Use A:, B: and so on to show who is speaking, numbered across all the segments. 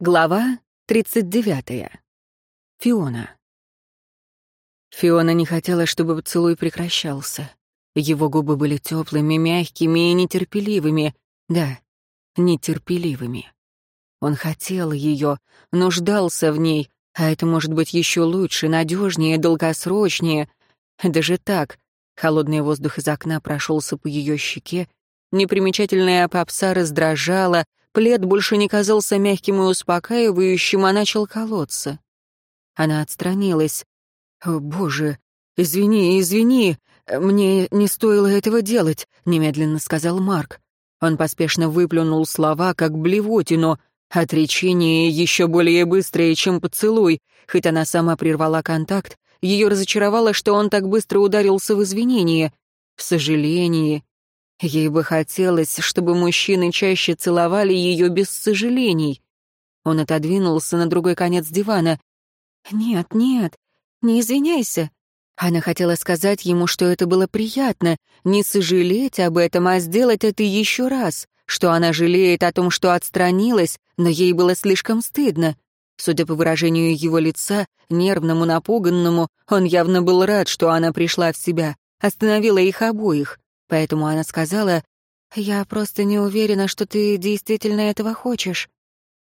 A: Глава 39. Фиона. Фиона не хотела, чтобы поцелуй прекращался. Его губы были теплыми, мягкими и нетерпеливыми. Да, нетерпеливыми. Он хотел ее, нуждался в ней, а это может быть еще лучше, надежнее, долгосрочнее. Даже так. Холодный воздух из окна прошелся по ее щеке. Непримечательная попса раздражала, Плед больше не казался мягким и успокаивающим, а начал колоться. Она отстранилась. «О, боже, извини, извини, мне не стоило этого делать», — немедленно сказал Марк. Он поспешно выплюнул слова, как блевотину, отречение еще более быстрое, чем поцелуй. Хоть она сама прервала контакт, ее разочаровало, что он так быстро ударился в извинение, в сожалении, Ей бы хотелось, чтобы мужчины чаще целовали ее без сожалений. Он отодвинулся на другой конец дивана. «Нет, нет, не извиняйся». Она хотела сказать ему, что это было приятно, не сожалеть об этом, а сделать это еще раз, что она жалеет о том, что отстранилась, но ей было слишком стыдно. Судя по выражению его лица, нервному, напуганному, он явно был рад, что она пришла в себя, остановила их обоих. Поэтому она сказала, «Я просто не уверена, что ты действительно этого хочешь».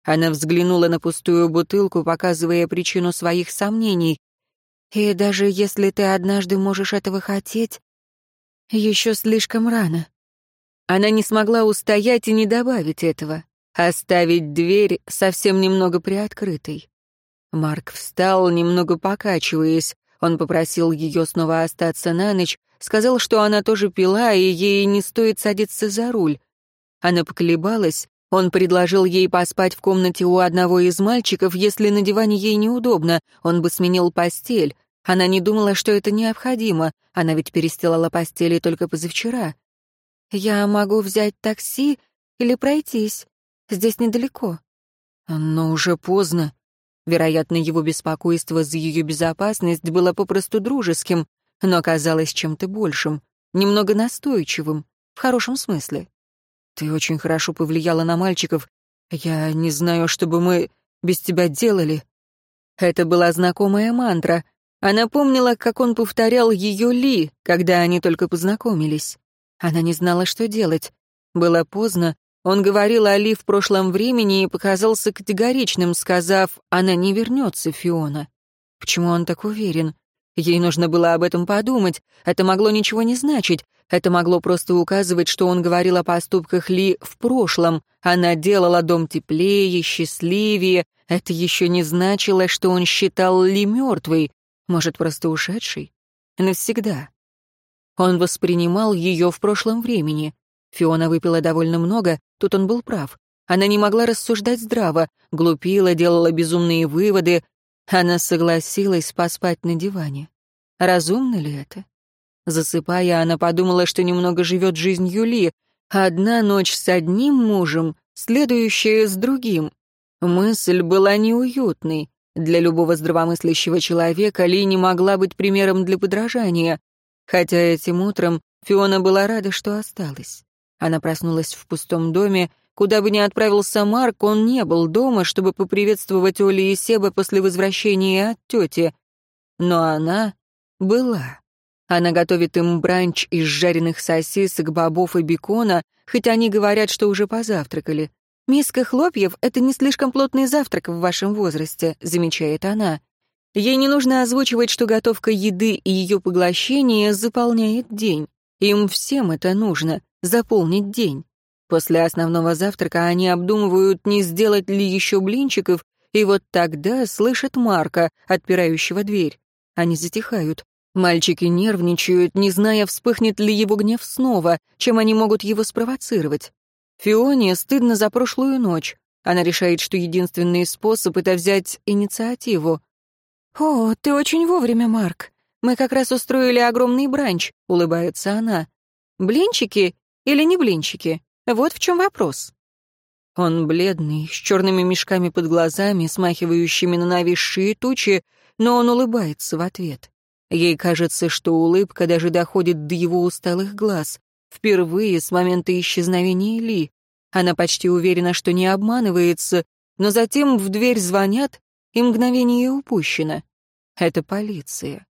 A: Она взглянула на пустую бутылку, показывая причину своих сомнений. «И даже если ты однажды можешь этого хотеть, еще слишком рано». Она не смогла устоять и не добавить этого, оставить дверь совсем немного приоткрытой. Марк встал, немного покачиваясь. Он попросил ее снова остаться на ночь, Сказал, что она тоже пила, и ей не стоит садиться за руль. Она поколебалась. Он предложил ей поспать в комнате у одного из мальчиков, если на диване ей неудобно, он бы сменил постель. Она не думала, что это необходимо. Она ведь перестилала постели только позавчера. «Я могу взять такси или пройтись. Здесь недалеко». Но уже поздно. Вероятно, его беспокойство за ее безопасность было попросту дружеским но казалось чем-то большим, немного настойчивым, в хорошем смысле. Ты очень хорошо повлияла на мальчиков. Я не знаю, что бы мы без тебя делали. Это была знакомая мантра. Она помнила, как он повторял ее Ли, когда они только познакомились. Она не знала, что делать. Было поздно. Он говорил о Ли в прошлом времени и показался категоричным, сказав, она не вернется, Фиона. Почему он так уверен? Ей нужно было об этом подумать. Это могло ничего не значить. Это могло просто указывать, что он говорил о поступках Ли в прошлом. Она делала дом теплее, счастливее. Это еще не значило, что он считал Ли мертвой. Может, просто ушедшей? Навсегда. Он воспринимал ее в прошлом времени. Фиона выпила довольно много, тут он был прав. Она не могла рассуждать здраво, глупила, делала безумные выводы, она согласилась поспать на диване. Разумно ли это? Засыпая, она подумала, что немного живет жизнь Юли. Одна ночь с одним мужем, следующая с другим. Мысль была неуютной. Для любого здравомыслящего человека Ли не могла быть примером для подражания. Хотя этим утром Фиона была рада, что осталась. Она проснулась в пустом доме, Куда бы ни отправился Марк, он не был дома, чтобы поприветствовать Оли и Себа после возвращения от тети. Но она была. Она готовит им бранч из жареных сосисок, бобов и бекона, хоть они говорят, что уже позавтракали. «Миска хлопьев — это не слишком плотный завтрак в вашем возрасте», — замечает она. Ей не нужно озвучивать, что готовка еды и ее поглощение заполняет день. Им всем это нужно — заполнить день. После основного завтрака они обдумывают, не сделать ли еще блинчиков, и вот тогда слышат Марка, отпирающего дверь. Они затихают. Мальчики нервничают, не зная, вспыхнет ли его гнев снова, чем они могут его спровоцировать. Фионе стыдно за прошлую ночь. Она решает, что единственный способ — это взять инициативу. «О, ты очень вовремя, Марк. Мы как раз устроили огромный бранч», — улыбается она. «Блинчики или не блинчики?» Вот в чем вопрос. Он бледный, с черными мешками под глазами, смахивающими на нависшие тучи, но он улыбается в ответ. Ей кажется, что улыбка даже доходит до его усталых глаз. Впервые с момента исчезновения Ли. Она почти уверена, что не обманывается. но затем в дверь звонят, и мгновение упущено. Это полиция.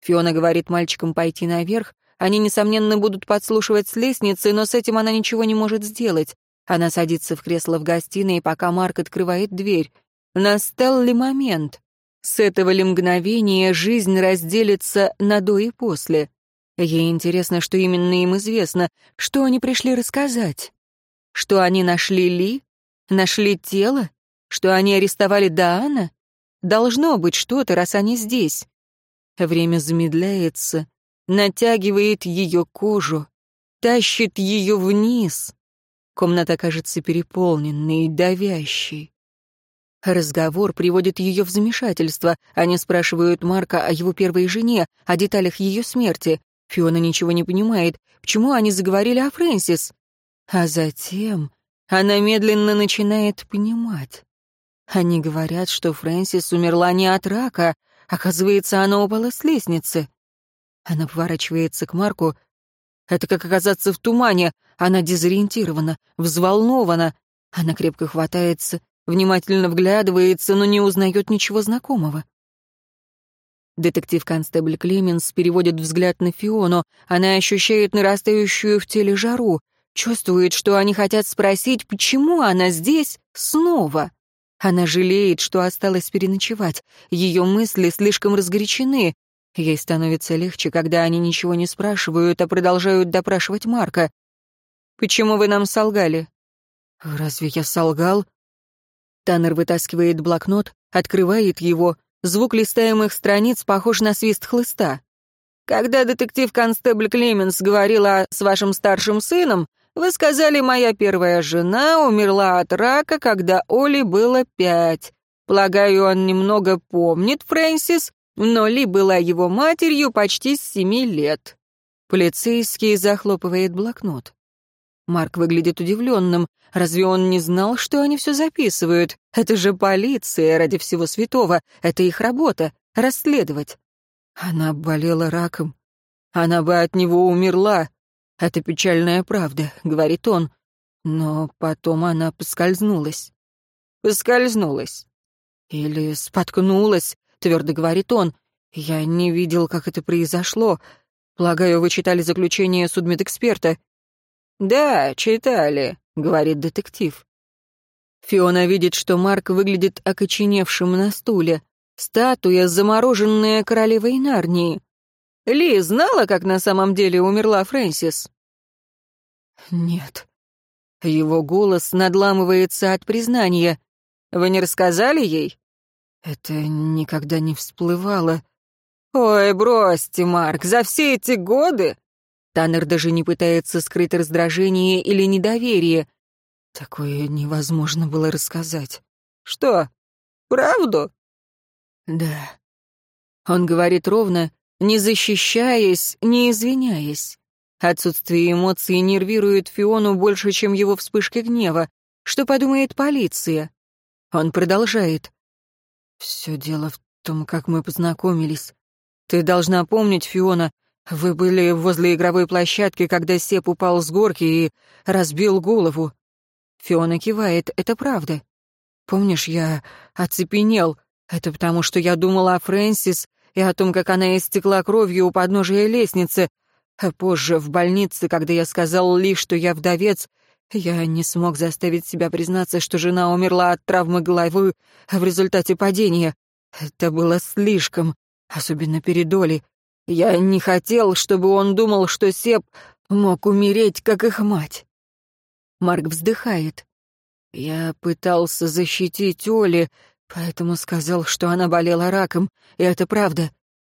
A: Фиона говорит мальчикам пойти наверх, они, несомненно, будут подслушивать с лестницы, но с этим она ничего не может сделать. Она садится в кресло в гостиной, пока Марк открывает дверь. Настал ли момент? С этого ли мгновения жизнь разделится на до и после? Ей интересно, что именно им известно, что они пришли рассказать. Что они нашли Ли? Нашли тело? Что они арестовали Даана? Должно быть что-то, раз они здесь. Время замедляется, натягивает ее кожу, тащит ее вниз. Комната кажется переполненной, давящей. Разговор приводит ее в замешательство. Они спрашивают Марка о его первой жене, о деталях ее смерти. Фиона ничего не понимает. Почему они заговорили о Фрэнсис? А затем она медленно начинает понимать. Они говорят, что Фрэнсис умерла не от рака. Оказывается, она упала с лестницы. Она поворачивается к Марку. Это как оказаться в тумане. Она дезориентирована, взволнована. Она крепко хватается, внимательно вглядывается, но не узнает ничего знакомого. Детектив-констебль Клеменс переводит взгляд на Фиону. Она ощущает нарастающую в теле жару, чувствует, что они хотят спросить, почему она здесь снова. Она жалеет, что осталось переночевать. Ее мысли слишком разгорячены. Ей становится легче, когда они ничего не спрашивают, а продолжают допрашивать Марка. «Почему вы нам солгали?» «Разве я солгал?» Таннер вытаскивает блокнот, открывает его. Звук листаемых страниц похож на свист хлыста. «Когда детектив-констебль Клеменс говорила с вашим старшим сыном, вы сказали, моя первая жена умерла от рака, когда Оли было пять. Полагаю, он немного помнит Фрэнсис, но Ли была его матерью почти с семи лет». Полицейский захлопывает блокнот. Марк выглядит удивленным. Разве он не знал, что они все записывают? Это же полиция, ради всего святого. Это их работа — расследовать. Она болела раком. Она бы от него умерла. Это печальная правда, — говорит он. Но потом она поскользнулась. Поскользнулась. Или споткнулась, твердо говорит он. Я не видел, как это произошло. Полагаю, вы читали заключение судмедэксперта. Да, читали, говорит детектив. Фиона видит, что Марк выглядит окоченевшим на стуле. Статуя, замороженная королевой Нарнии. Ли знала, как на самом деле умерла Фрэнсис? Нет. Его голос надламывается от признания. Вы не рассказали ей? Это никогда не всплывало. Ой, бросьте, Марк, за все эти годы... Таннер даже не пытается скрыть раздражение или недоверие. Такое невозможно было рассказать. Что, правду? Да. Он говорит ровно, не защищаясь, не извиняясь. Отсутствие эмоций нервирует Фиону больше, чем его вспышки гнева. Что подумает полиция? Он продолжает. «Все дело в том, как мы познакомились. Ты должна помнить, Фиона, вы были возле игровой площадки, когда Сеп упал с горки и разбил голову». Фиона кивает, это правда. «Помнишь, я оцепенел. Это потому, что я думала о Фрэнсис и о том, как она истекла кровью у подножия лестницы. А позже, в больнице, когда я сказал Ли, что я вдовец, я не смог заставить себя признаться, что жена умерла от травмы головы в результате падения. Это было слишком, особенно перед Олей. Я не хотел, чтобы он думал, что Сеп мог умереть, как их мать. Марк вздыхает. Я пытался защитить Оли, Поэтому сказал, что она болела раком, и это правда.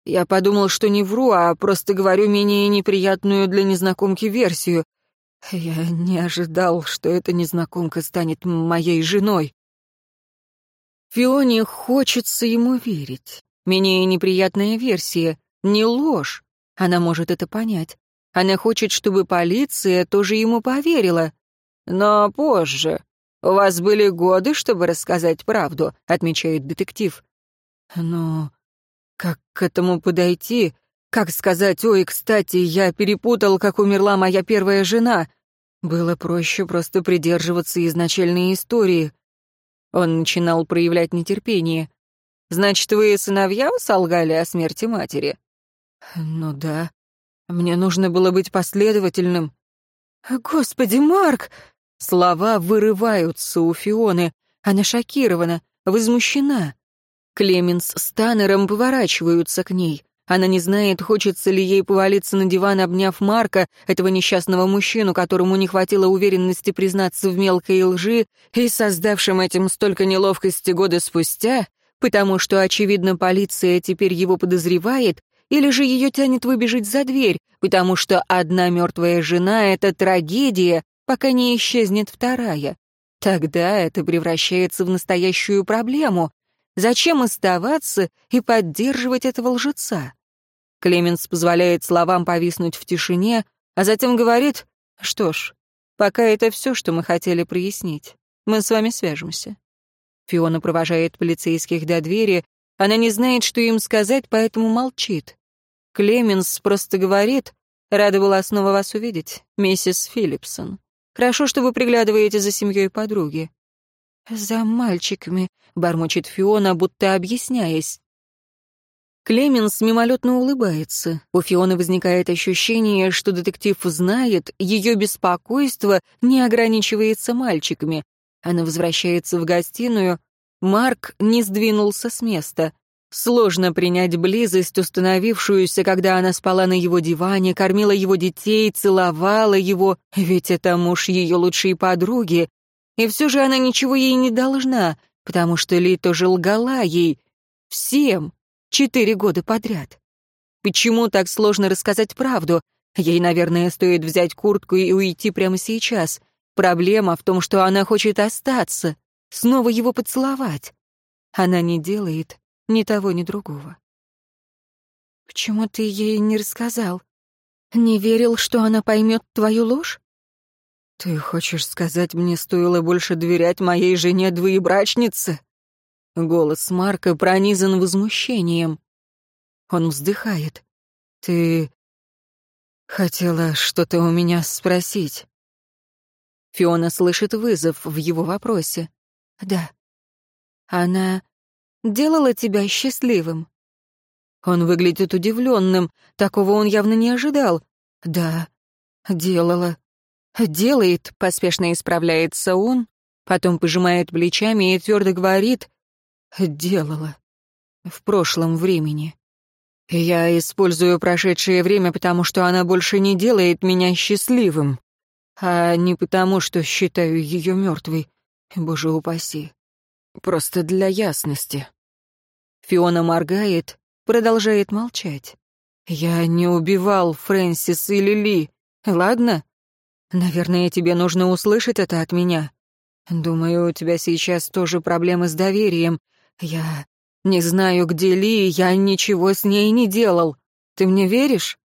A: Я подумал, что не вру, а просто говорю менее неприятную для незнакомки версию. Я не ожидал, что эта незнакомка станет моей женой. Фионе хочется ему верить. Менее неприятная версия, не ложь. Она может это понять. Она хочет, чтобы полиция тоже ему поверила. Но позже, «У вас были годы, чтобы рассказать правду», — отмечает детектив. «Но как к этому подойти? Как сказать, ой, кстати, я перепутал, как умерла моя первая жена?» Было проще просто придерживаться изначальной истории. Он начинал проявлять нетерпение. «Значит, вы сыновья солгали о смерти матери?» «Ну да. Мне нужно было быть последовательным». «Господи, Марк!» Слова вырываются у Фионы. Она шокирована, возмущена. Клеменс с Таннером поворачиваются к ней. Она не знает, хочется ли ей повалиться на диван, обняв Марка, этого несчастного мужчину, которому не хватило уверенности признаться в мелкой лжи и создавшим этим столько неловкости годы спустя, потому что, очевидно, полиция теперь его подозревает, или же ее тянет выбежать за дверь, потому что одна мертвая жена — это трагедия, пока не исчезнет вторая. Тогда это превращается в настоящую проблему. Зачем оставаться и поддерживать этого лжеца? Клеменс позволяет словам повиснуть в тишине, а затем говорит, что ж, пока это все, что мы хотели прояснить. Мы с вами свяжемся. Фиона провожает полицейских до двери. Она не знает, что им сказать, поэтому молчит. Клеменс просто говорит, «Рада была снова вас увидеть, миссис Филлипсон. Хорошо, что вы приглядываете за семьей подруги. «За мальчиками», — бормочет Фиона, будто объясняясь. Клеменс мимолетно улыбается. У Фионы возникает ощущение, что детектив знает, ее беспокойство не ограничивается мальчиками. Она возвращается в гостиную. Марк не сдвинулся с места. Сложно принять близость, установившуюся, когда она спала на его диване, кормила его детей, целовала его, ведь это муж ее лучшей подруги, и все же она ничего ей не должна, потому что Ли тоже лгала ей. Всем. Четыре года подряд. Почему так сложно рассказать правду? Ей, наверное, стоит взять куртку и уйти прямо сейчас. Проблема в том, что она хочет остаться, снова его поцеловать. Она не делает ни того, ни другого. «Почему ты ей не рассказал? Не верил, что она поймет твою ложь?» «Ты хочешь сказать, мне стоило больше доверять моей жене-двоебрачнице?» Голос Марка пронизан возмущением. Он вздыхает. «Ты хотела что-то у меня спросить?» Фиона слышит вызов в его вопросе. «Да. Она делала тебя счастливым?» Он выглядит удивленным. Такого он явно не ожидал. «Да, делала. «Делает», — поспешно исправляется он, потом пожимает плечами и твердо говорит «делала» в прошлом времени. Я использую прошедшее время, потому что она больше не делает меня счастливым, а не потому, что считаю ее мертвой. Боже упаси. Просто для ясности. Фиона моргает, продолжает молчать. Я не убивал Фрэнсис или Ли. Ладно? Наверное, тебе нужно услышать это от меня. Думаю, у тебя сейчас тоже проблемы с доверием. Я не знаю, где Ли, я ничего с ней не делал. Ты мне веришь?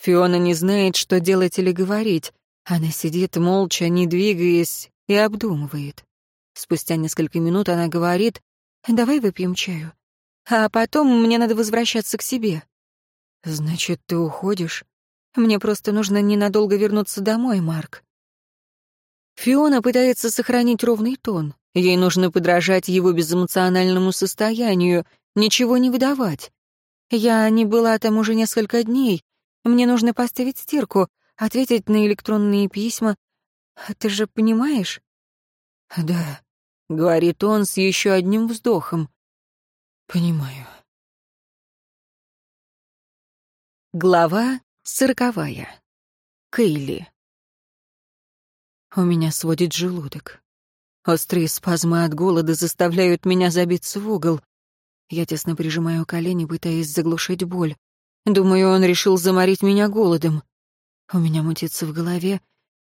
A: Фиона не знает, что делать или говорить. Она сидит молча, не двигаясь, и обдумывает. Спустя несколько минут она говорит, «Давай выпьем чаю. А потом мне надо возвращаться к себе». «Значит, ты уходишь?» Мне просто нужно ненадолго вернуться домой, Марк». Фиона пытается сохранить ровный тон. Ей нужно подражать его безэмоциональному состоянию, ничего не выдавать. Я не была там уже несколько дней. Мне нужно поставить стирку, ответить на электронные письма. Ты же понимаешь? Да, говорит он с еще одним вздохом. Понимаю. Глава Сороковая. Кейли. У меня сводит желудок. Острые спазмы от голода заставляют меня забиться в угол. Я тесно прижимаю колени, пытаясь заглушить боль. Думаю, он решил заморить меня голодом. У меня мутится в голове.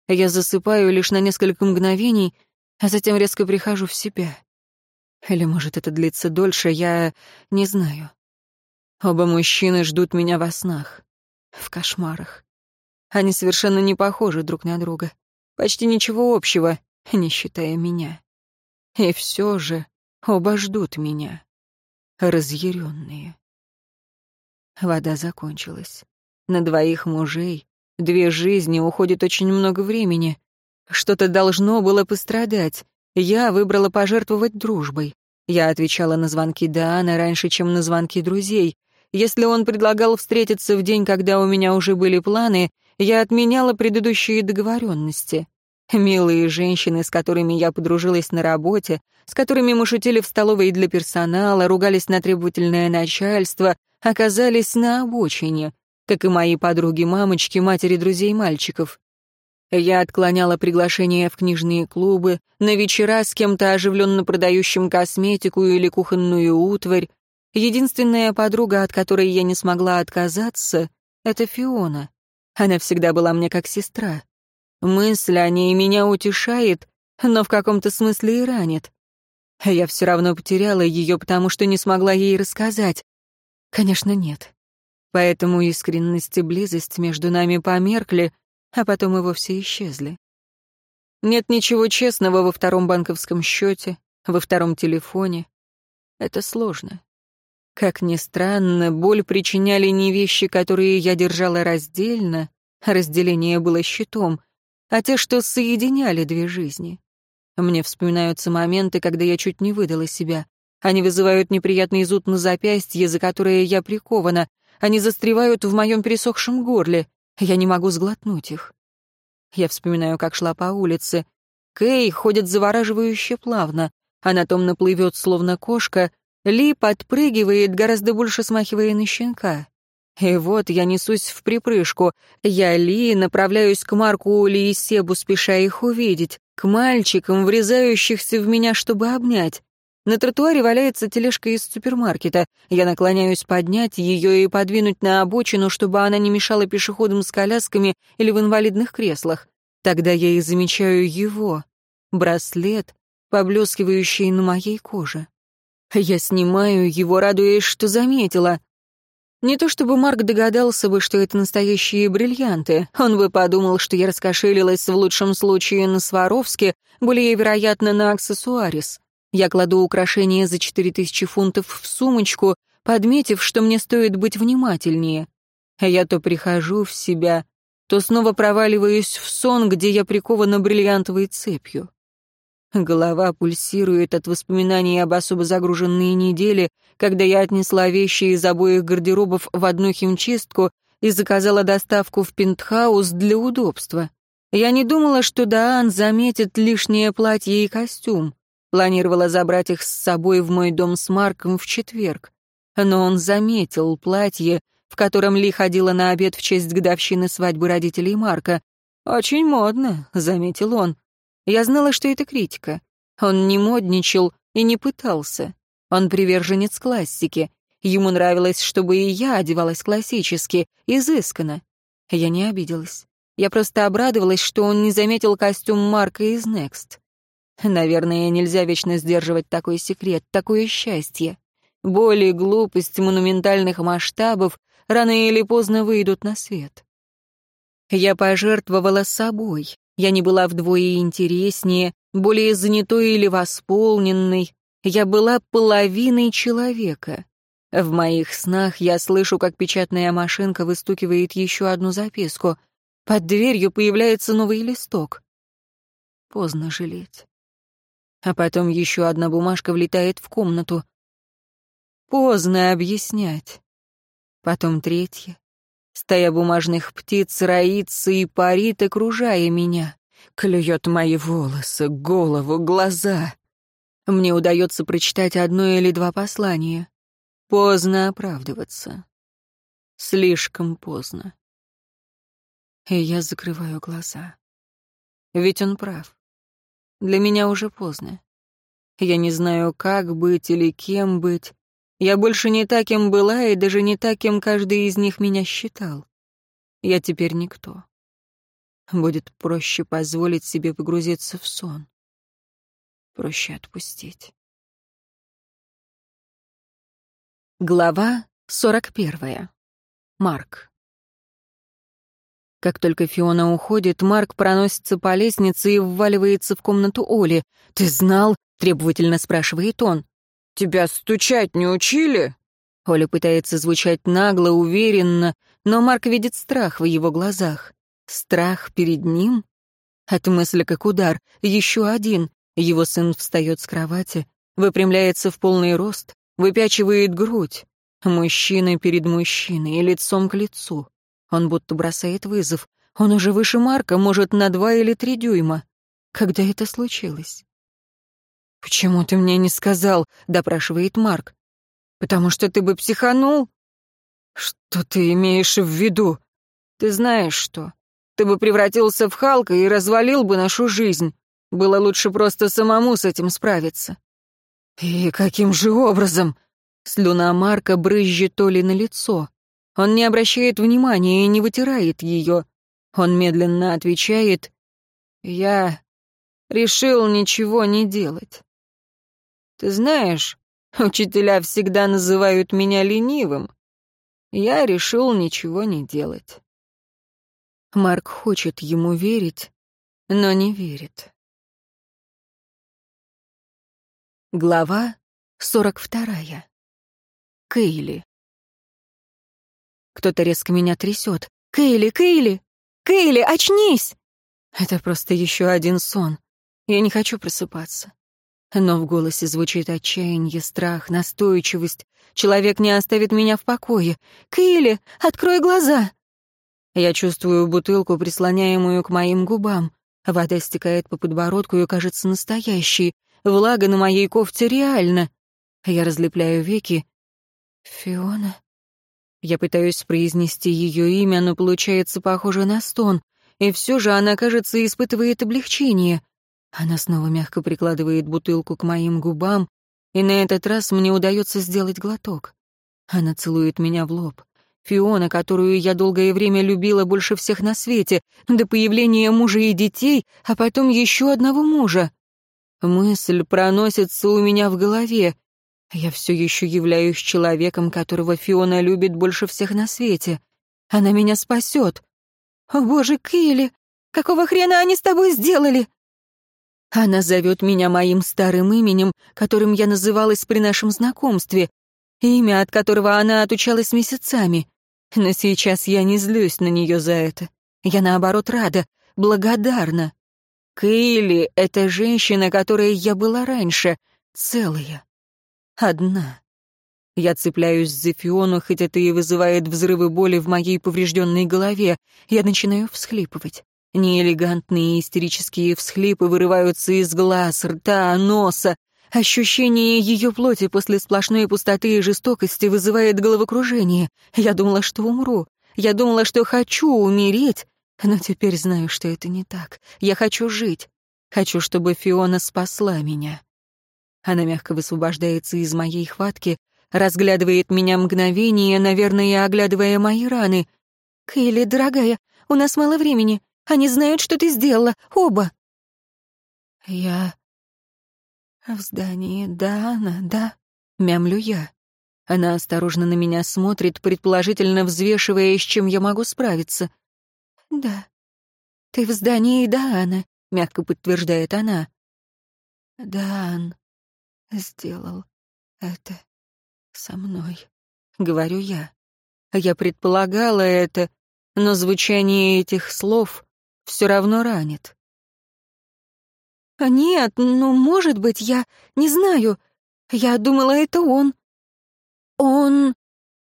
A: Я засыпаю лишь на несколько мгновений, а затем резко прихожу в себя. Или, может, это длится дольше, я не знаю. Оба мужчины ждут меня во снах в кошмарах. Они совершенно не похожи друг на друга. Почти ничего общего, не считая меня. И все же оба ждут меня. Разъяренные. Вода закончилась. На двоих мужей, две жизни уходит очень много времени. Что-то должно было пострадать. Я выбрала пожертвовать дружбой. Я отвечала на звонки Дианы раньше, чем на звонки друзей. Если он предлагал встретиться в день, когда у меня уже были планы, я отменяла предыдущие договоренности. Милые женщины, с которыми я подружилась на работе, с которыми мы шутили в столовой для персонала, ругались на требовательное начальство, оказались на обочине, как и мои подруги-мамочки, матери друзей мальчиков. Я отклоняла приглашения в книжные клубы, на вечера с кем-то оживленно продающим косметику или кухонную утварь. Единственная подруга, от которой я не смогла отказаться, — это Фиона. Она всегда была мне как сестра. Мысль о ней меня утешает, но в каком-то смысле и ранит. Я все равно потеряла ее, потому что не смогла ей рассказать. Конечно, нет. Поэтому искренность и близость между нами померкли, а потом и вовсе исчезли. Нет ничего честного во втором банковском счете, во втором телефоне. Это сложно. Как ни странно, боль причиняли не вещи, которые я держала раздельно, разделение было щитом, а те, что соединяли две жизни. Мне вспоминаются моменты, когда я чуть не выдала себя. Они вызывают неприятный зуд на запястье, за которое я прикована. Они застревают в моем пересохшем горле. Я не могу сглотнуть их. Я вспоминаю, как шла по улице. Кэй ходит завораживающе плавно. Она томно плывет, словно кошка. Ли подпрыгивает, гораздо больше смахивая на щенка. И вот я несусь в припрыжку. Я Ли направляюсь к Марку, Оли и Себу, спеша их увидеть. К мальчикам, врезающихся в меня, чтобы обнять. На тротуаре валяется тележка из супермаркета. Я наклоняюсь поднять ее и подвинуть на обочину, чтобы она не мешала пешеходам с колясками или в инвалидных креслах. Тогда я и замечаю его. Браслет, поблескивающий на моей коже. Я снимаю его, радуясь, что заметила. Не то чтобы Марк догадался бы, что это настоящие бриллианты. Он бы подумал, что я раскошелилась в лучшем случае на Сваровске, более вероятно, на аксессуарис. Я кладу украшение за четыре тысячи фунтов в сумочку, подметив, что мне стоит быть внимательнее. Я то прихожу в себя, то снова проваливаюсь в сон, где я прикована бриллиантовой цепью. Голова пульсирует от воспоминаний об особо загруженной неделе, когда я отнесла вещи из обоих гардеробов в одну химчистку и заказала доставку в пентхаус для удобства. Я не думала, что Даан заметит лишнее платье и костюм. Планировала забрать их с собой в мой дом с Марком в четверг. Но он заметил платье, в котором Ли ходила на обед в честь годовщины свадьбы родителей Марка. «Очень модно», — заметил он. Я знала, что это критика. Он не модничал и не пытался. Он приверженец классики. Ему нравилось, чтобы и я одевалась классически, изысканно. Я не обиделась. Я просто обрадовалась, что он не заметил костюм Марка из Next. Наверное, нельзя вечно сдерживать такой секрет, такое счастье. Боль и глупость монументальных масштабов рано или поздно выйдут на свет. Я пожертвовала собой. Я не была вдвое интереснее, более занятой или восполненной. Я была половиной человека. В моих снах я слышу, как печатная машинка выстукивает еще одну записку. Под дверью появляется новый листок. Поздно жалеть. А потом еще одна бумажка влетает в комнату. Поздно объяснять. Потом третья. Стая бумажных птиц роится и парит, окружая меня. Клюет мои волосы, голову, глаза. Мне удается прочитать одно или два послания. Поздно оправдываться. Слишком поздно. И я закрываю глаза. Ведь он прав. Для меня уже поздно. Я не знаю, как быть или кем быть. Я больше не та, кем была, и даже не та, кем каждый из них меня считал. Я теперь никто. Будет проще позволить себе погрузиться в сон. Проще отпустить. Глава сорок первая. Марк. Как только Фиона уходит, Марк проносится по лестнице и вваливается в комнату Оли. «Ты знал?» — требовательно спрашивает он. «Тебя стучать не учили?» Оля пытается звучать нагло, уверенно, но Марк видит страх в его глазах. Страх перед ним? От мысли как удар. Еще один. Его сын встает с кровати, выпрямляется в полный рост, выпячивает грудь. Мужчина перед мужчиной, лицом к лицу. Он будто бросает вызов. Он уже выше Марка, может, на два или три дюйма. Когда это случилось? «Почему ты мне не сказал?» — допрашивает Марк. «Потому что ты бы психанул?» «Что ты имеешь в виду?» «Ты знаешь что. Ты бы превратился в Халка и развалил бы нашу жизнь. Было лучше просто самому с этим справиться». «И каким же образом?» Слюна Марка брызжет то ли на лицо. Он не обращает внимания и не вытирает ее. Он медленно отвечает «Я решил ничего не делать». Ты знаешь, учителя всегда называют меня ленивым. Я решил ничего не делать. Марк хочет ему верить, но не верит. Глава сорок вторая. Кейли. Кто-то резко меня трясет. «Кейли, Кейли! Кейли, очнись!» Это просто еще один сон. Я не хочу просыпаться. Но в голосе звучит отчаяние, страх, настойчивость. Человек не оставит меня в покое. «Кейли, открой глаза!» Я чувствую бутылку, прислоняемую к моим губам. Вода стекает по подбородку и кажется настоящей. Влага на моей кофте реально. Я разлепляю веки. «Фиона?» Я пытаюсь произнести ее имя, но получается похоже на стон. И все же она, кажется, испытывает облегчение. Она снова мягко прикладывает бутылку к моим губам, и на этот раз мне удается сделать глоток. Она целует меня в лоб. Фиона, которую я долгое время любила больше всех на свете, до появления мужа и детей, а потом еще одного мужа. Мысль проносится у меня в голове. Я все еще являюсь человеком, которого Фиона любит больше всех на свете. Она меня спасет. О, боже, Кейли, какого хрена они с тобой сделали? Она зовет меня моим старым именем, которым я называлась при нашем знакомстве, имя, от которого она отучалась месяцами. Но сейчас я не злюсь на нее за это. Я, наоборот, рада, благодарна. Кейли — это женщина, которой я была раньше, целая, одна. Я цепляюсь за Фиону, хоть это и вызывает взрывы боли в моей поврежденной голове. Я начинаю всхлипывать. Неэлегантные истерические всхлипы вырываются из глаз, рта, носа. Ощущение ее плоти после сплошной пустоты и жестокости вызывает головокружение. Я думала, что умру. Я думала, что хочу умереть. Но теперь знаю, что это не так. Я хочу жить. Хочу, чтобы Фиона спасла меня. Она мягко высвобождается из моей хватки, разглядывает меня мгновение, наверное, оглядывая мои раны. «Кейли, дорогая, у нас мало времени. Они знают, что ты сделала. Оба. Я в здании Дана, да? Мямлю я. Она осторожно на меня смотрит, предположительно взвешивая, с чем я могу справиться. Да. Ты в здании Даана, мягко подтверждает она. Даан сделал это со мной, говорю я. Я предполагала это, но звучание этих слов все равно ранит. А «Нет, ну, может быть, я не знаю. Я думала, это он». «Он...»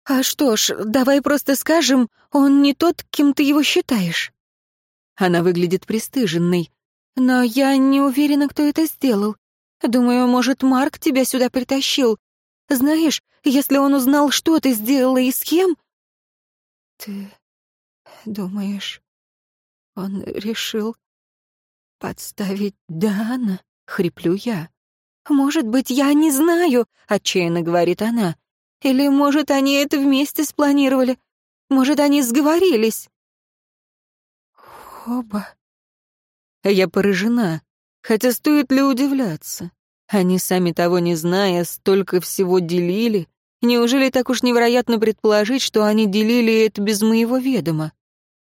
A: «А что ж, давай просто скажем, он не тот, кем ты его считаешь». Она выглядит пристыженной. «Но я не уверена, кто это сделал. Думаю, может, Марк тебя сюда притащил. Знаешь, если он узнал, что ты сделала и с кем...» «Ты думаешь, он решил подставить Дана, хриплю я. «Может быть, я не знаю», — отчаянно говорит она. «Или, может, они это вместе спланировали? Может, они сговорились?» «Оба...» Я поражена, хотя стоит ли удивляться? Они, сами того не зная, столько всего делили. Неужели так уж невероятно предположить, что они делили это без моего ведома?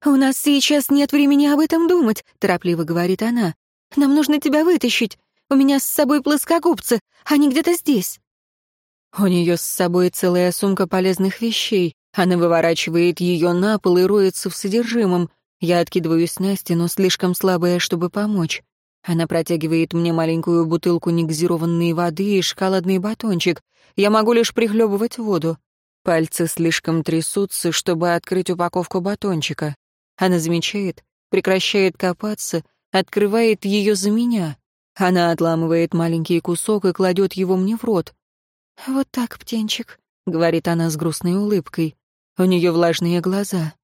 A: «У нас сейчас нет времени об этом думать», — торопливо говорит она. «Нам нужно тебя вытащить. У меня с собой плоскогубцы. Они где-то здесь». У нее с собой целая сумка полезных вещей. Она выворачивает ее на пол и роется в содержимом. Я откидываюсь на стену, слишком слабая, чтобы помочь. Она протягивает мне маленькую бутылку негазированной воды и шоколадный батончик. Я могу лишь прихлебывать воду. Пальцы слишком трясутся, чтобы открыть упаковку батончика. Она замечает, прекращает копаться, открывает ее за меня. Она отламывает маленький кусок и кладет его мне в рот. «Вот так, птенчик», — говорит она с грустной улыбкой. У нее влажные глаза.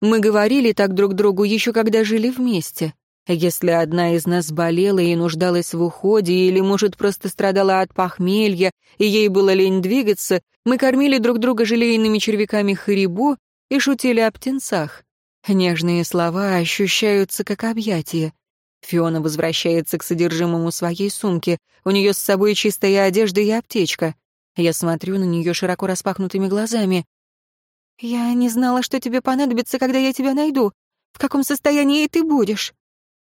A: Мы говорили так друг другу еще когда жили вместе. Если одна из нас болела и нуждалась в уходе, или, может, просто страдала от похмелья, и ей было лень двигаться, мы кормили друг друга желейными червяками харибу и шутили о птенцах. Нежные слова ощущаются как объятия. Фиона возвращается к содержимому своей сумки. У нее с собой чистая одежда и аптечка. Я смотрю на нее широко распахнутыми глазами. «Я не знала, что тебе понадобится, когда я тебя найду. В каком состоянии ты будешь?»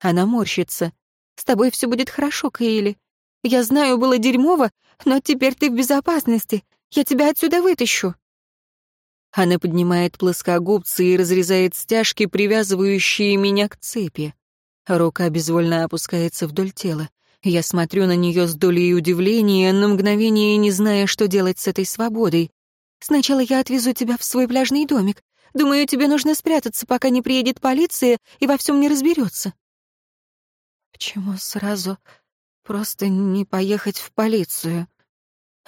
A: Она морщится. «С тобой все будет хорошо, Кейли. Я знаю, было дерьмово, но теперь ты в безопасности. Я тебя отсюда вытащу». Она поднимает плоскогубцы и разрезает стяжки, привязывающие меня к цепи. Рука безвольно опускается вдоль тела. Я смотрю на нее с долей удивления, на мгновение не зная, что делать с этой свободой. «Сначала я отвезу тебя в свой пляжный домик. Думаю, тебе нужно спрятаться, пока не приедет полиция и во всем не разберется». «Почему сразу просто не поехать в полицию?»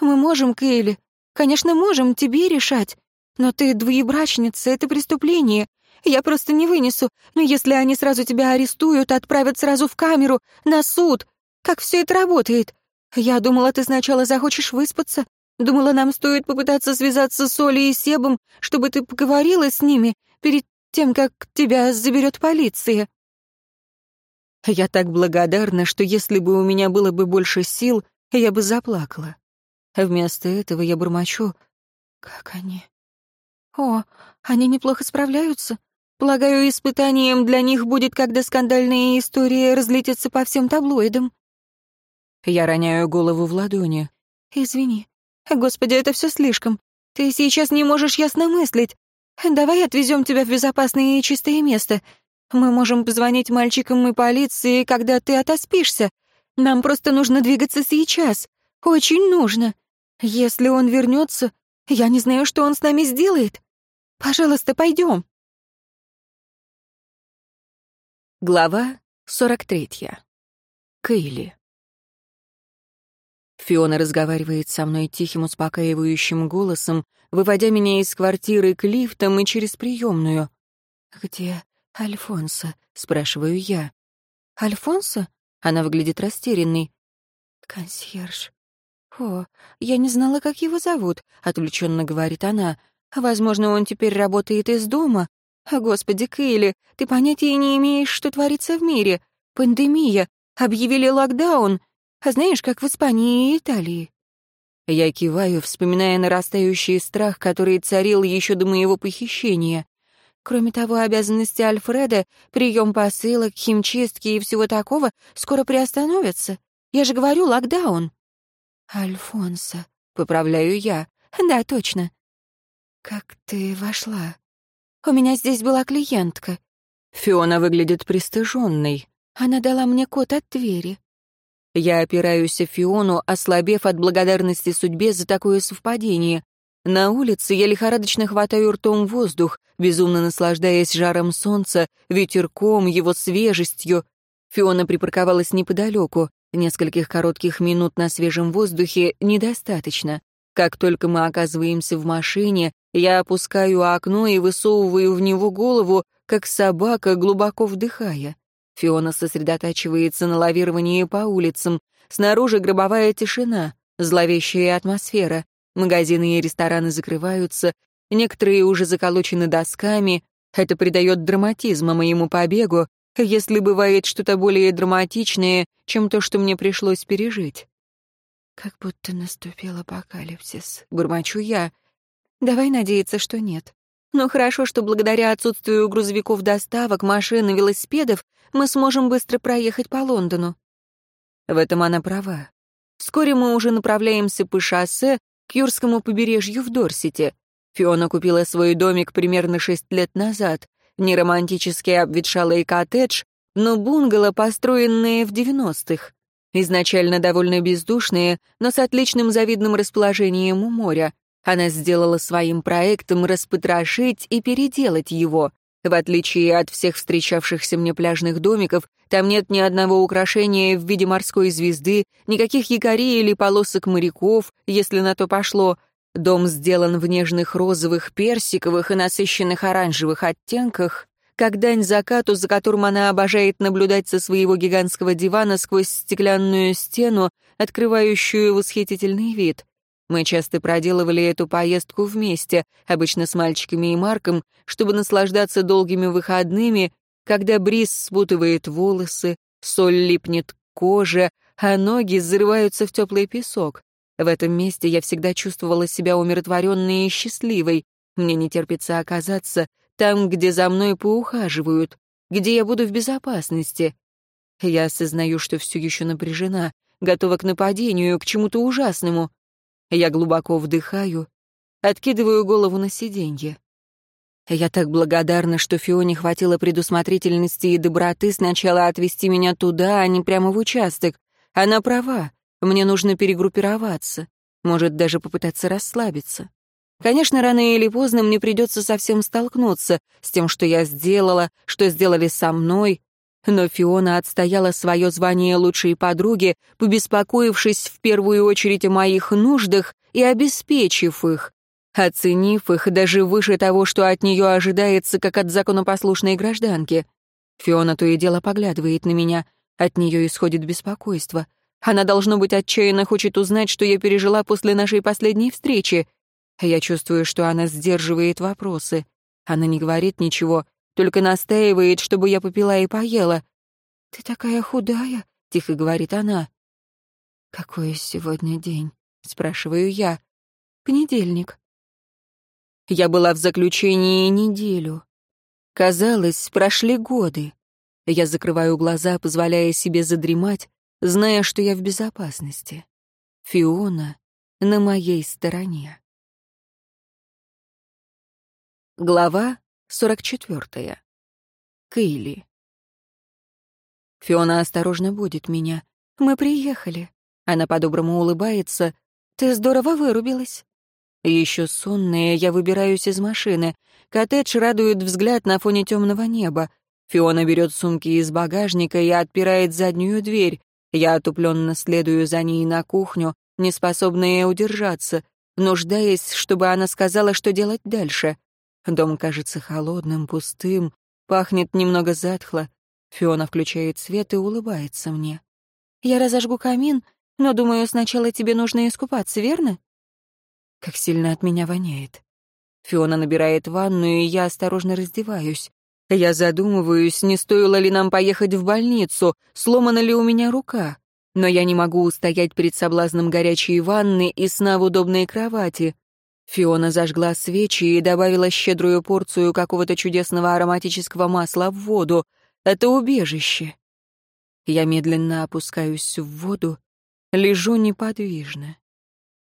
A: «Мы можем, Кейли. Конечно, можем, тебе решать. Но ты двоебрачница, это преступление. Я просто не вынесу. Но если они сразу тебя арестуют, отправят сразу в камеру, на суд. Как все это работает? Я думала, ты сначала захочешь выспаться. Думала, нам стоит попытаться связаться с Олей и Себом, чтобы ты поговорила с ними перед тем, как тебя заберет полиция. Я так благодарна, что если бы у меня было бы больше сил, я бы заплакала. Вместо этого я бормочу. Как они? О, они неплохо справляются. Полагаю, испытанием для них будет, когда скандальные истории разлетятся по всем таблоидам. Я роняю голову в ладони. Извини. Господи, это все слишком. Ты сейчас не можешь ясно мыслить. Давай отвезем тебя в безопасное и чистое место. Мы можем позвонить мальчикам и полиции, когда ты отоспишься. Нам просто нужно двигаться сейчас. Очень нужно. Если он вернется, я не знаю, что он с нами сделает. Пожалуйста, пойдем. Глава 43. Кейли. Фиона разговаривает со мной тихим, успокаивающим голосом, выводя меня из квартиры к лифтам и через приемную. «Где Альфонсо?» — спрашиваю я. «Альфонсо?» — она выглядит растерянной. «Консьерж». «О, я не знала, как его зовут», — отвлеченно говорит она. «Возможно, он теперь работает из дома, Господи, Кейли, ты понятия не имеешь, что творится в мире. Пандемия. Объявили локдаун. А знаешь, как в Испании и Италии. Я киваю, вспоминая нарастающий страх, который царил еще до моего похищения. Кроме того, обязанности Альфреда, прием посылок, химчистки и всего такого скоро приостановятся. Я же говорю, локдаун. Альфонсо, поправляю я. Да, точно. Как ты вошла? У меня здесь была клиентка. Фиона выглядит пристыженной. Она дала мне код от двери. Я опираюсь о Фиону, ослабев от благодарности судьбе за такое совпадение. На улице я лихорадочно хватаю ртом воздух, безумно наслаждаясь жаром солнца, ветерком, его свежестью. Фиона припарковалась неподалеку. Нескольких коротких минут на свежем воздухе недостаточно. Как только мы оказываемся в машине, я опускаю окно и высовываю в него голову, как собака, глубоко вдыхая. Фиона сосредотачивается на лавировании по улицам. Снаружи гробовая тишина, зловещая атмосфера. Магазины и рестораны закрываются, некоторые уже заколочены досками. Это придает драматизма моему побегу, если бывает что-то более драматичное, чем то, что мне пришлось пережить. Как будто наступил апокалипсис. Бормочу я. Давай надеяться, что нет. Но хорошо, что благодаря отсутствию грузовиков доставок, машин и велосипедов мы сможем быстро проехать по Лондону. В этом она права. Вскоре мы уже направляемся по шоссе к Юрскому побережью в Дорсете. Фиона купила свой домик примерно шесть лет назад. Неромантический обветшалый коттедж, но бунгало, построенные в 90-х. Изначально довольно бездушные, но с отличным завидным расположением у моря. Она сделала своим проектом распотрошить и переделать его. В отличие от всех встречавшихся мне пляжных домиков, там нет ни одного украшения в виде морской звезды, никаких якорей или полосок моряков, если на то пошло. Дом сделан в нежных розовых, персиковых и насыщенных оранжевых оттенках, как дань закату, за которым она обожает наблюдать со своего гигантского дивана сквозь стеклянную стену, открывающую восхитительный вид. Мы часто проделывали эту поездку вместе, обычно с мальчиками и Марком, чтобы наслаждаться долгими выходными, когда бриз спутывает волосы, соль липнет к коже, а ноги зарываются в теплый песок. В этом месте я всегда чувствовала себя умиротворенной и счастливой. Мне не терпится оказаться там, где за мной поухаживают, где я буду в безопасности. Я осознаю, что все еще напряжена, готова к нападению, к чему-то ужасному. Я глубоко вдыхаю, откидываю голову на сиденье. Я так благодарна, что Фионе хватило предусмотрительности и доброты сначала отвезти меня туда, а не прямо в участок. Она права, мне нужно перегруппироваться, может, даже попытаться расслабиться. Конечно, рано или поздно мне придется совсем столкнуться с тем, что я сделала, что сделали со мной, но Фиона отстояла свое звание лучшей подруги, побеспокоившись в первую очередь о моих нуждах и обеспечив их, оценив их даже выше того, что от нее ожидается, как от законопослушной гражданки. Фиона то и дело поглядывает на меня, от нее исходит беспокойство. Она, должно быть, отчаянно хочет узнать, что я пережила после нашей последней встречи. Я чувствую, что она сдерживает вопросы. Она не говорит ничего, только настаивает, чтобы я попила и поела. «Ты такая худая», — тихо говорит она. «Какой сегодня день?» — спрашиваю я. «Понедельник». Я была в заключении неделю. Казалось, прошли годы. Я закрываю глаза, позволяя себе задремать, зная, что я в безопасности. Фиона на моей стороне. Глава 44. Кейли. Фиона осторожно будет меня. «Мы приехали». Она по-доброму улыбается. «Ты здорово вырубилась». Еще сонная, я выбираюсь из машины. Коттедж радует взгляд на фоне темного неба. Фиона берет сумки из багажника и отпирает заднюю дверь. Я отупленно следую за ней на кухню, неспособная удержаться, нуждаясь, чтобы она сказала, что делать дальше. Дом кажется холодным, пустым, пахнет немного затхло. Фиона включает свет и улыбается мне. «Я разожгу камин, но, думаю, сначала тебе нужно искупаться, верно?» Как сильно от меня воняет. Фиона набирает ванну, и я осторожно раздеваюсь. Я задумываюсь, не стоило ли нам поехать в больницу, сломана ли у меня рука. Но я не могу устоять перед соблазном горячей ванны и сна в удобной кровати. Фиона зажгла свечи и добавила щедрую порцию какого-то чудесного ароматического масла в воду. Это убежище. Я медленно опускаюсь в воду, лежу неподвижно.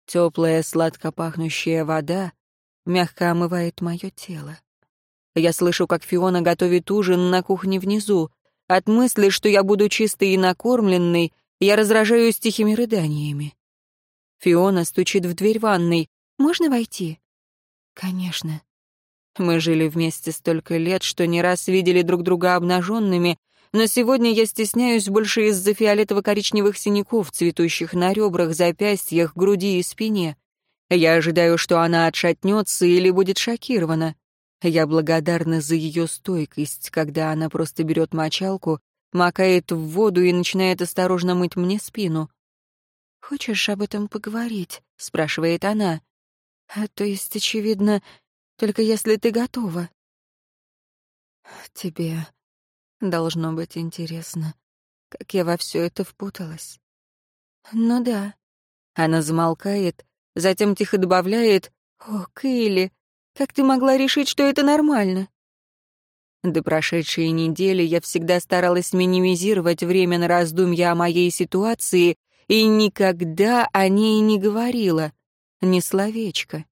A: Теплая, сладко пахнущая вода мягко омывает мое тело. Я слышу, как Фиона готовит ужин на кухне внизу. От мысли, что я буду чистой и накормленной, я разражаюсь тихими рыданиями. Фиона стучит в дверь ванной. Можно войти?» «Конечно». Мы жили вместе столько лет, что не раз видели друг друга обнаженными, но сегодня я стесняюсь больше из-за фиолетово-коричневых синяков, цветущих на ребрах, запястьях, груди и спине. Я ожидаю, что она отшатнется или будет шокирована. Я благодарна за ее стойкость, когда она просто берет мочалку, макает в воду и начинает осторожно мыть мне спину. «Хочешь об этом поговорить?» — спрашивает она. А, то есть, очевидно, только если ты готова. Тебе должно быть интересно, как я во все это впуталась. Ну да. Она замолкает, затем тихо добавляет, «О, Кейли, как ты могла решить, что это нормально?» До прошедшей недели я всегда старалась минимизировать время на раздумья о моей ситуации и никогда о ней не говорила ни словечко.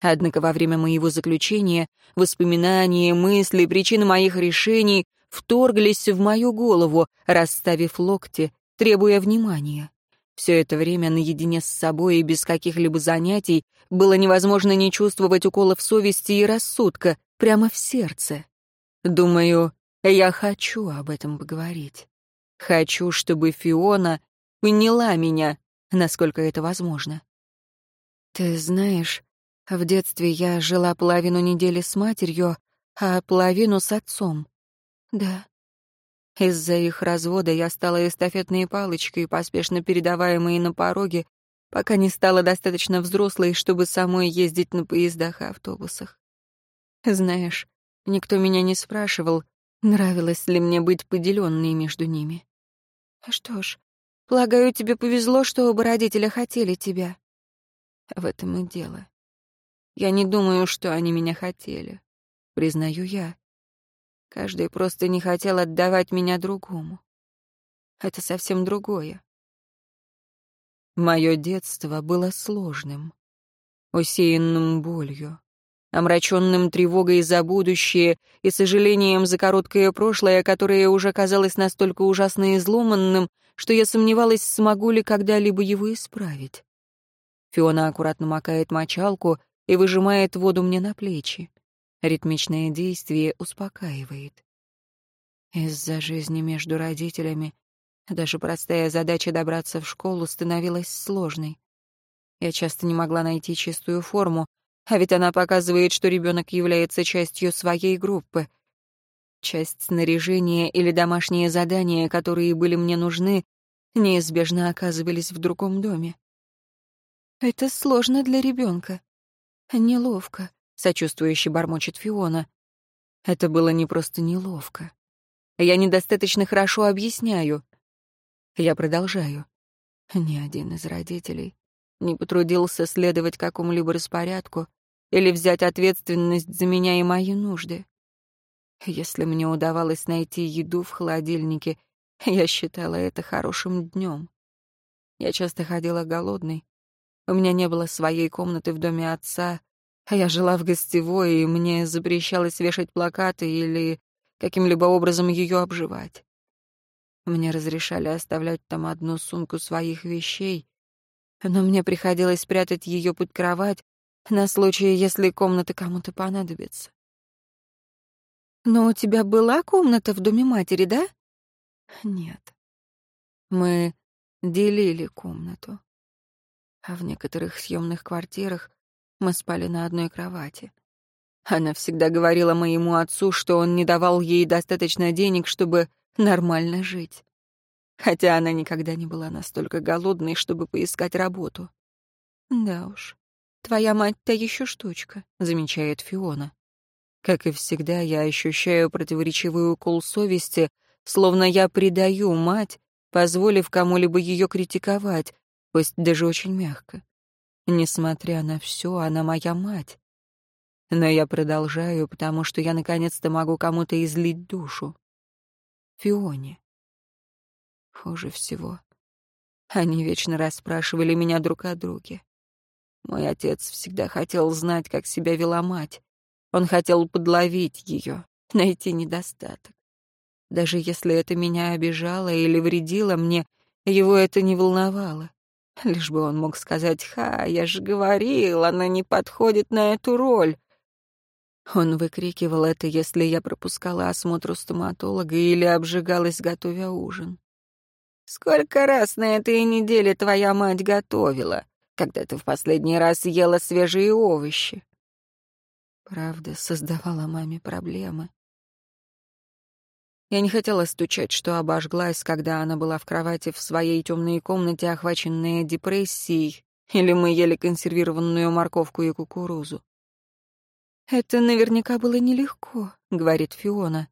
A: Однако во время моего заключения воспоминания, мысли, причины моих решений вторглись в мою голову, расставив локти, требуя внимания. Все это время наедине с собой и без каких-либо занятий было невозможно не чувствовать уколов совести и рассудка прямо в сердце. Думаю, я хочу об этом поговорить. Хочу, чтобы Фиона поняла меня, насколько это возможно. Ты знаешь, в детстве я жила половину недели с матерью, а половину с отцом. Да. Из-за их развода я стала эстафетной палочкой, поспешно передаваемой на пороге, пока не стала достаточно взрослой, чтобы самой ездить на поездах и автобусах. Знаешь, никто меня не спрашивал, нравилось ли мне быть поделенной между ними. А что ж, полагаю, тебе повезло, что оба родителя хотели тебя. В этом и дело. Я не думаю, что они меня хотели. Признаю я. Каждый просто не хотел отдавать меня другому. Это совсем другое. Мое детство было сложным, усеянным болью, омраченным тревогой за будущее и сожалением за короткое прошлое, которое уже казалось настолько ужасно изломанным, что я сомневалась, смогу ли когда-либо его исправить. Фиона аккуратно макает мочалку и выжимает воду мне на плечи. Ритмичное действие успокаивает. Из-за жизни между родителями даже простая задача добраться в школу становилась сложной. Я часто не могла найти чистую форму, а ведь она показывает, что ребенок является частью своей группы. Часть снаряжения или домашние задания, которые были мне нужны, неизбежно оказывались в другом доме. Это сложно для ребенка. Неловко. — сочувствующе бормочет Фиона. Это было не просто неловко. Я недостаточно хорошо объясняю. Я продолжаю. Ни один из родителей не потрудился следовать какому-либо распорядку или взять ответственность за меня и мои нужды. Если мне удавалось найти еду в холодильнике, я считала это хорошим днем. Я часто ходила голодной. У меня не было своей комнаты в доме отца, а я жила в гостевой, и мне запрещалось вешать плакаты или каким-либо образом ее обживать. Мне разрешали оставлять там одну сумку своих вещей, но мне приходилось прятать ее под кровать на случай, если комната кому-то понадобится. «Но у тебя была комната в доме матери, да?» «Нет. Мы делили комнату. А в некоторых съемных квартирах мы спали на одной кровати. Она всегда говорила моему отцу, что он не давал ей достаточно денег, чтобы нормально жить. Хотя она никогда не была настолько голодной, чтобы поискать работу. «Да уж, твоя мать-то еще штучка», — замечает Фиона. Как и всегда, я ощущаю противоречивый укол совести, словно я предаю мать, позволив кому-либо ее критиковать, пусть даже очень мягко. Несмотря на все, она моя мать. Но я продолжаю, потому что я наконец-то могу кому-то излить душу. Фионе. Хуже всего. Они вечно расспрашивали меня друг о друге. Мой отец всегда хотел знать, как себя вела мать. Он хотел подловить ее, найти недостаток. Даже если это меня обижало или вредило мне, его это не волновало. Лишь бы он мог сказать «Ха, я же говорил, она не подходит на эту роль». Он выкрикивал это, если я пропускала осмотр у стоматолога или обжигалась, готовя ужин. «Сколько раз на этой неделе твоя мать готовила, когда ты в последний раз ела свежие овощи?» Правда создавала маме проблемы. Я не хотела стучать, что обожглась, когда она была в кровати в своей темной комнате, охваченная депрессией, или мы ели консервированную морковку и кукурузу. «Это наверняка было нелегко», — говорит Фиона.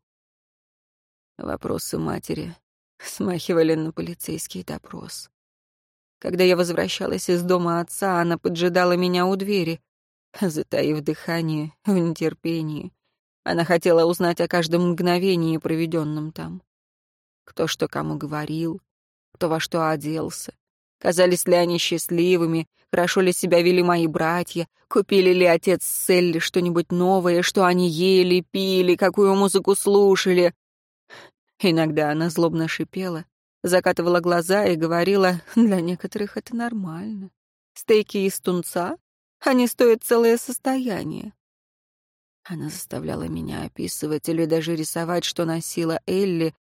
A: Вопросы матери смахивали на полицейский допрос. Когда я возвращалась из дома отца, она поджидала меня у двери, затаив дыхание в нетерпении. Она хотела узнать о каждом мгновении, проведенном там. Кто что кому говорил, кто во что оделся. Казались ли они счастливыми, хорошо ли себя вели мои братья, купили ли отец с Элли что-нибудь новое, что они ели, пили, какую музыку слушали. Иногда она злобно шипела, закатывала глаза и говорила, для некоторых это нормально. Стейки из тунца? Они стоят целое состояние. Она заставляла меня описывать или даже рисовать, что носила Элли,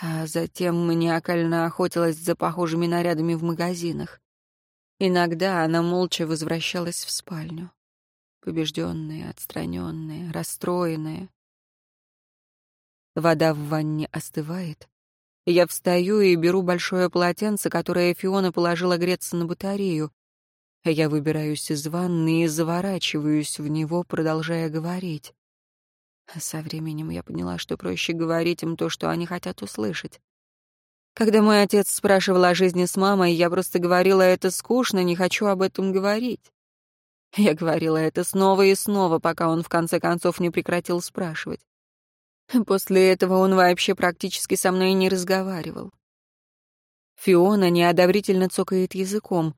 A: а затем маниакально охотилась за похожими нарядами в магазинах. Иногда она молча возвращалась в спальню. Побежденная, отстраненная, расстроенная. Вода в ванне остывает. Я встаю и беру большое полотенце, которое Фиона положила греться на батарею. Я выбираюсь из ванны и заворачиваюсь в него, продолжая говорить. Со временем я поняла, что проще говорить им то, что они хотят услышать. Когда мой отец спрашивал о жизни с мамой, я просто говорила, это скучно, не хочу об этом говорить. Я говорила это снова и снова, пока он в конце концов не прекратил спрашивать. После этого он вообще практически со мной не разговаривал. Фиона неодобрительно цокает языком.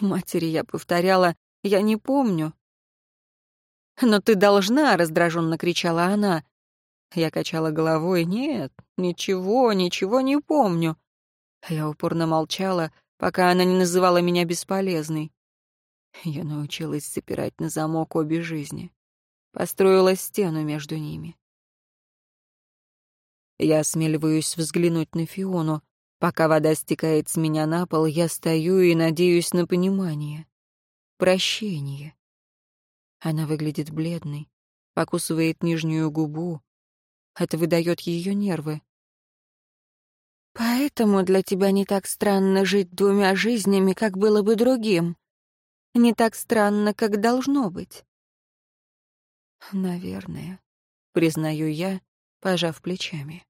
A: Матери я повторяла, я не помню. «Но ты должна!» — раздраженно кричала она. Я качала головой. «Нет, ничего, ничего не помню». Я упорно молчала, пока она не называла меня бесполезной. Я научилась запирать на замок обе жизни. Построила стену между ними. Я осмеливаюсь взглянуть на Фиону. Пока вода стекает с меня на пол, я стою и надеюсь на понимание. Прощение. Она выглядит бледной, покусывает нижнюю губу. Это выдает ее нервы. «Поэтому для тебя не так странно жить двумя жизнями, как было бы другим. Не так странно, как должно быть». «Наверное», — признаю я, пожав плечами.